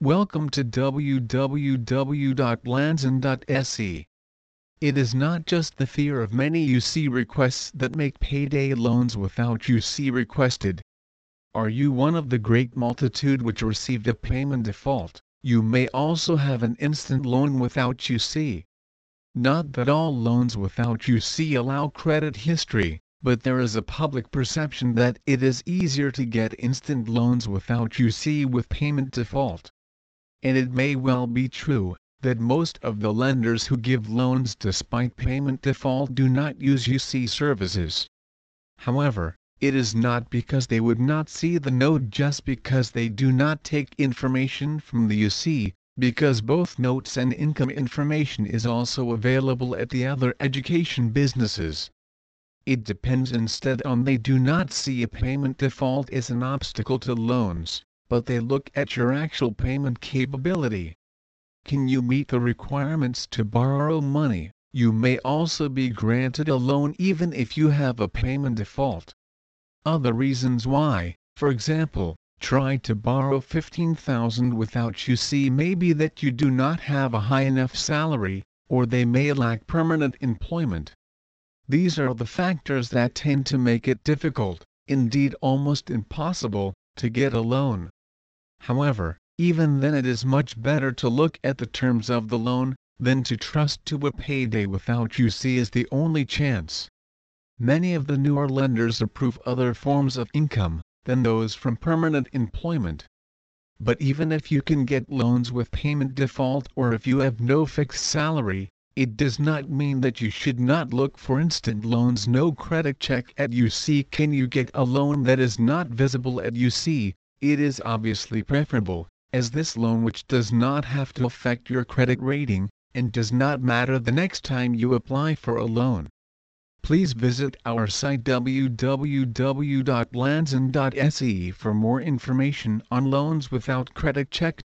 Welcome to www.lanzon.se. It is not just the fear of many UC requests that make payday loans without UC requested. Are you one of the great multitude which received a payment default? You may also have an instant loan without UC. Not that all loans without UC allow credit history, but there is a public perception that it is easier to get instant loans without UC with payment default. And it may well be true that most of the lenders who give loans despite payment default do not use UC services. However, it is not because they would not see the note just because they do not take information from the UC, because both notes and income information is also available at the other education businesses. It depends instead on they do not see a payment default as an obstacle to loans, but they look at your actual payment capability. Can you meet the requirements to borrow money? You may also be granted a loan even if you have a payment default. Other reasons why, for example, try to borrow 15,000 without UC maybe that you do not have a high enough salary, or they may lack permanent employment. These are the factors that tend to make it difficult, indeed almost impossible, to get a loan. However, even then it is much better to look at the terms of the loan, than to trust to a payday without UC as the only chance. Many of the newer lenders approve other forms of income than those from permanent employment. But even if you can get loans with payment default or if you have no fixed salary, it does not mean that you should not look for instant loans no credit check at UC can you get a loan that is not visible at UC, it is obviously preferable, as this loan which does not have to affect your credit rating, and does not matter the next time you apply for a loan please visit our site www.lanzon.se for more information on loans without credit check.